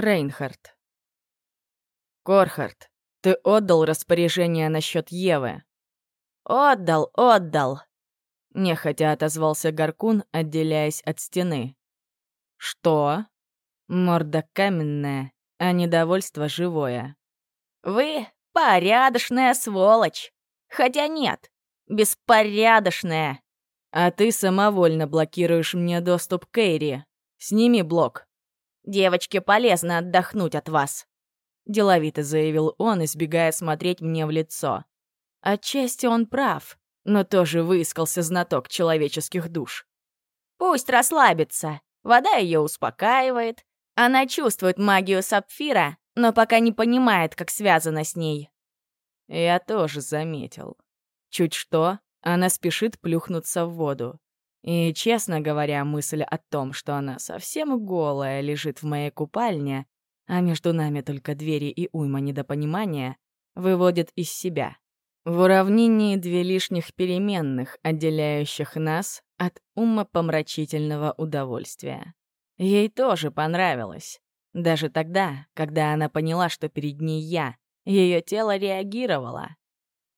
Рейнхард. Корхард, ты отдал распоряжение насчет Евы? Отдал, отдал. Нехотя отозвался Гаркун, отделяясь от стены. Что? Морда каменная, а недовольство живое. Вы порядочная сволочь. Хотя нет, беспорядочная. А ты самовольно блокируешь мне доступ к Эйри. Сними блок. Девочке полезно отдохнуть от вас. Деловито заявил он, избегая смотреть мне в лицо. Отчасти он прав, но тоже выискался знаток человеческих душ. Пусть расслабится. Вода ее успокаивает. Она чувствует магию сапфира, но пока не понимает, как связано с ней. Я тоже заметил. Чуть что, она спешит плюхнуться в воду. И, честно говоря, мысль о том, что она совсем голая лежит в моей купальне, а между нами только двери и уйма недопонимания, выводит из себя. В уравнении две лишних переменных, отделяющих нас от умопомрачительного удовольствия. Ей тоже понравилось. Даже тогда, когда она поняла, что перед ней я, ее тело реагировало.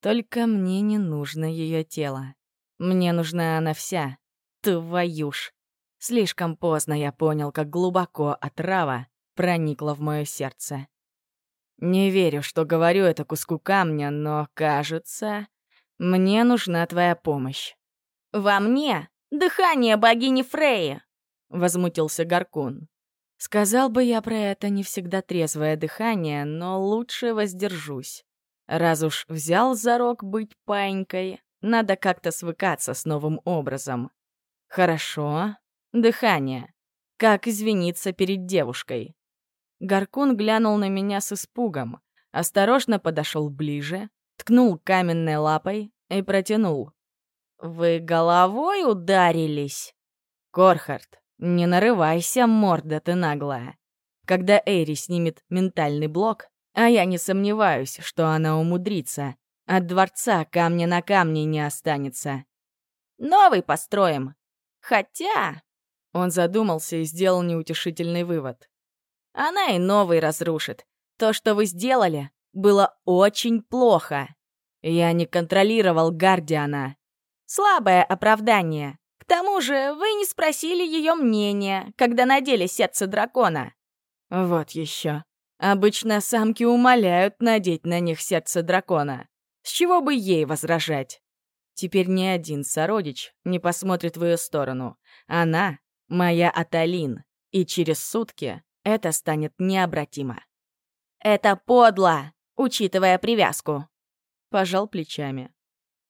Только мне не нужно ее тело. Мне нужна она вся. Твою ж. Слишком поздно я понял, как глубоко отрава проникла в мое сердце. Не верю, что говорю это куску камня, но, кажется, мне нужна твоя помощь. «Во мне дыхание богини Фреи!» — возмутился Гаркун. Сказал бы я про это не всегда трезвое дыхание, но лучше воздержусь. Раз уж взял за рог быть панькой, надо как-то свыкаться с новым образом. Хорошо. Дыхание. Как извиниться перед девушкой? Гаркун глянул на меня с испугом, осторожно подошел ближе, ткнул каменной лапой и протянул. «Вы головой ударились?» «Корхард, не нарывайся, морда ты наглая. Когда Эйри снимет ментальный блок, а я не сомневаюсь, что она умудрится. От дворца камня на камне не останется. Новый построим. Хотя... Он задумался и сделал неутешительный вывод. Она и новый разрушит. То, что вы сделали, было очень плохо. Я не контролировал Гардиана. Слабое оправдание. К тому же вы не спросили ее мнения, когда надели сердце дракона. Вот еще. Обычно самки умоляют надеть на них сердце дракона. С чего бы ей возражать? Теперь ни один сородич не посмотрит в ее сторону. Она — моя Аталин, и через сутки это станет необратимо. «Это подло, учитывая привязку», — пожал плечами.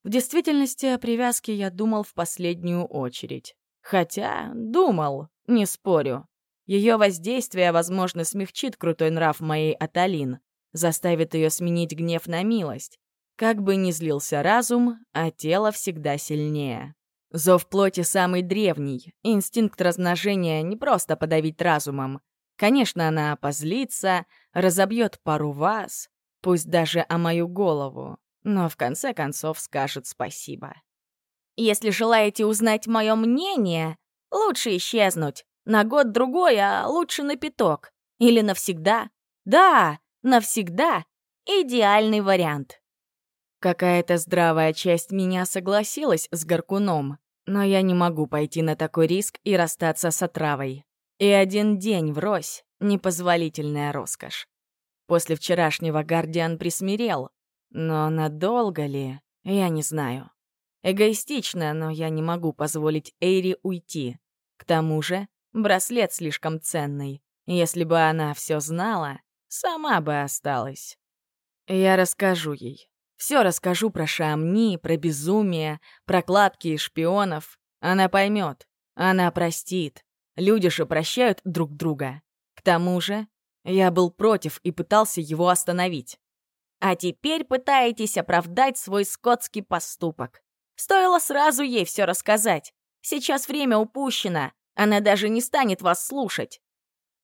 В действительности о привязке я думал в последнюю очередь. Хотя думал, не спорю. Ее воздействие, возможно, смягчит крутой нрав моей Аталин, заставит ее сменить гнев на милость. Как бы ни злился разум, а тело всегда сильнее. Зов плоти самый древний. Инстинкт размножения не просто подавить разумом. Конечно, она позлится, разобьет пару вас, пусть даже о мою голову, но в конце концов скажет спасибо. «Если желаете узнать мое мнение, лучше исчезнуть. На год-другой, а лучше на пяток. Или навсегда. Да, навсегда. Идеальный вариант. Какая-то здравая часть меня согласилась с Гаркуном, но я не могу пойти на такой риск и расстаться с отравой. И один день врозь — непозволительная роскошь. После вчерашнего Гардиан присмирел, но надолго ли, я не знаю. Эгоистично, но я не могу позволить Эйри уйти. К тому же Браслет слишком ценный. Если бы она все знала, сама бы осталась. Я расскажу ей. Все расскажу про Шамни, про безумие, про кладки и шпионов. Она поймет. Она простит. Люди же прощают друг друга. К тому же, я был против и пытался его остановить. А теперь пытаетесь оправдать свой скотский поступок. Стоило сразу ей все рассказать. Сейчас время упущено. Она даже не станет вас слушать.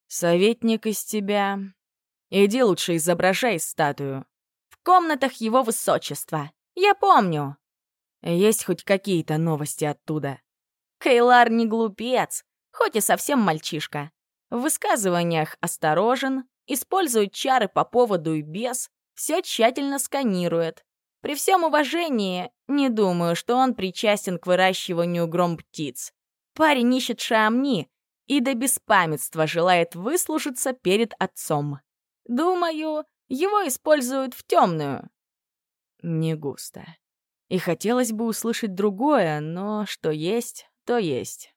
Советник из тебя. Иди лучше изображай статую. Комнатах его высочества. Я помню. Есть хоть какие-то новости оттуда? Кейлар не глупец, хоть и совсем мальчишка. В высказываниях осторожен, использует чары по поводу и без, все тщательно сканирует. При всем уважении, не думаю, что он причастен к выращиванию гром птиц. Парень ищет шамни и до беспамятства желает выслужиться перед отцом. Думаю, его используют в темную. Не густо. И хотелось бы услышать другое, но что есть, то есть.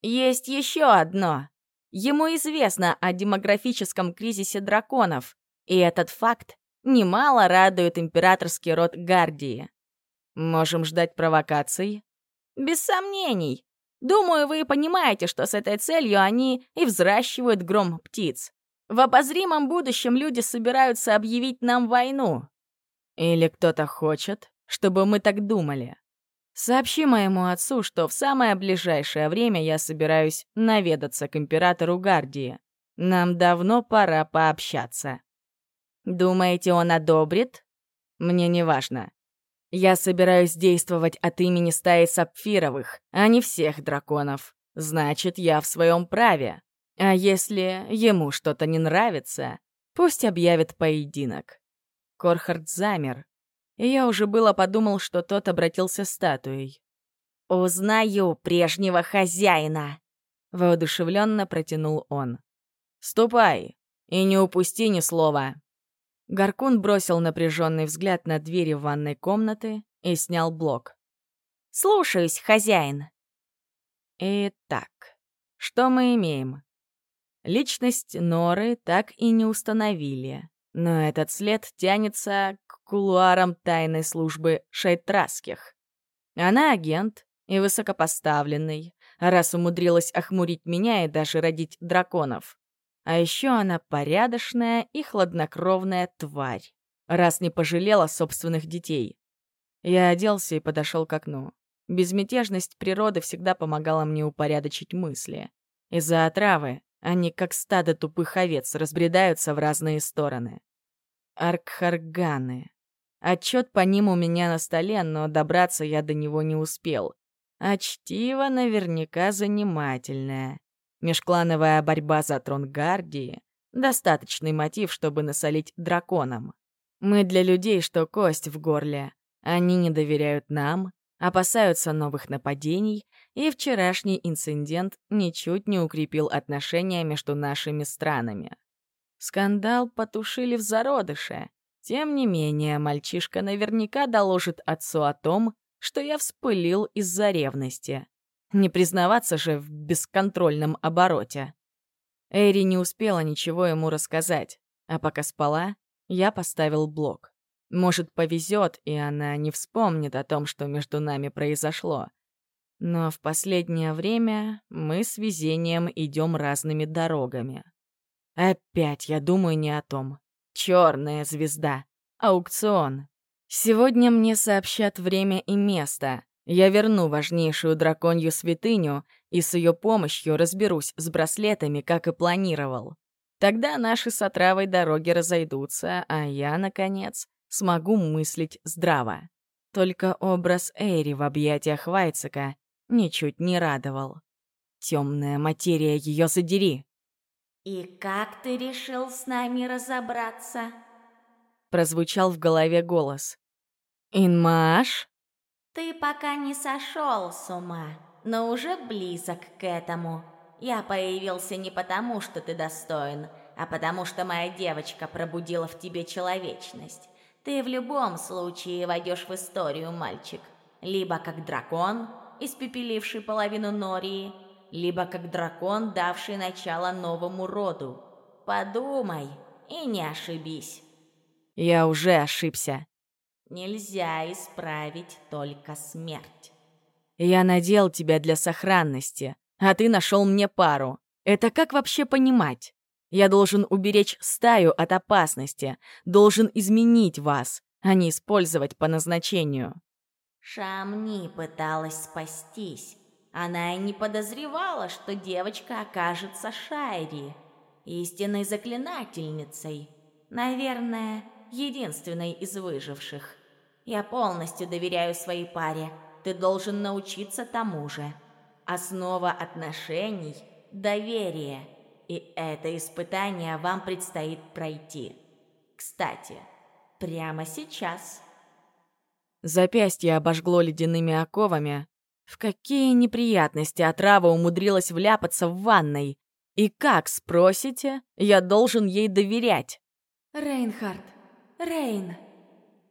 Есть еще одно. Ему известно о демографическом кризисе драконов, и этот факт немало радует императорский род Гардии. Можем ждать провокаций? Без сомнений. Думаю, вы понимаете, что с этой целью они и взращивают гром птиц. В обозримом будущем люди собираются объявить нам войну. Или кто-то хочет, чтобы мы так думали. Сообщи моему отцу, что в самое ближайшее время я собираюсь наведаться к императору Гардии. Нам давно пора пообщаться. Думаете, он одобрит? Мне не важно. Я собираюсь действовать от имени стаи сапфировых, а не всех драконов. Значит, я в своем праве. А если ему что-то не нравится, пусть объявит поединок. Корхард замер, и я уже было подумал, что тот обратился статуей. «Узнаю прежнего хозяина!» — воодушевленно протянул он. «Ступай и не упусти ни слова!» Гаркун бросил напряженный взгляд на двери ванной комнаты и снял блок. «Слушаюсь, хозяин!» Итак, что мы имеем? Личность Норы так и не установили, но этот след тянется кулуарам тайной службы шайтраских. Она агент и высокопоставленный, раз умудрилась охмурить меня и даже родить драконов. А еще она порядочная и хладнокровная тварь, раз не пожалела собственных детей. Я оделся и подошел к окну. Безмятежность природы всегда помогала мне упорядочить мысли. Из-за отравы они, как стадо тупых овец, разбредаются в разные стороны. Аркхарганы. Отчет по ним у меня на столе, но добраться я до него не успел. А чтиво наверняка занимательное. Межклановая борьба за трон Гардии — достаточный мотив, чтобы насолить драконам. Мы для людей, что кость в горле. Они не доверяют нам, опасаются новых нападений, и вчерашний инцидент ничуть не укрепил отношения между нашими странами. Скандал потушили в зародыше, тем не менее, мальчишка наверняка доложит отцу о том, что я вспылил из-за ревности. Не признаваться же в бесконтрольном обороте. Эри не успела ничего ему рассказать, а пока спала, я поставил блок. Может, повезет, и она не вспомнит о том, что между нами произошло. Но в последнее время мы с везением идем разными дорогами. Опять я думаю не о том. Черная звезда. Аукцион. Сегодня мне сообщат время и место. Я верну важнейшую драконью святыню и с ее помощью разберусь с браслетами, как и планировал. Тогда наши с отравой дороги разойдутся, а я, наконец, смогу мыслить здраво. Только образ Эйри в объятиях Вайцека ничуть не радовал. Темная материя ее задери. «И как ты решил с нами разобраться?» Прозвучал в голове голос. «Инмаш?» «Ты пока не сошел с ума, но уже близок к этому. Я появился не потому, что ты достоин, а потому что моя девочка пробудила в тебе человечность. Ты в любом случае войдешь в историю, мальчик. Либо как дракон, испепеливший половину Нории, либо как дракон, давший начало новому роду. Подумай и не ошибись. Я уже ошибся. Нельзя исправить только смерть. Я надел тебя для сохранности, а ты нашел мне пару. Это как вообще понимать? Я должен уберечь стаю от опасности, должен изменить вас, а не использовать по назначению. Шамни пыталась спастись, она и не подозревала, что девочка окажется Шайри, истинной заклинательницей. Наверное, единственной из выживших. Я полностью доверяю своей паре. Ты должен научиться тому же. Основа отношений — доверие. И это испытание вам предстоит пройти. Кстати, прямо сейчас. Запястье обожгло ледяными оковами. В какие неприятности отрава умудрилась вляпаться в ванной? И как, спросите, я должен ей доверять? «Рейнхард, Рейн!»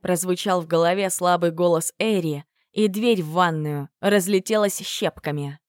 Прозвучал в голове слабый голос Эри, и дверь в ванную разлетелась щепками.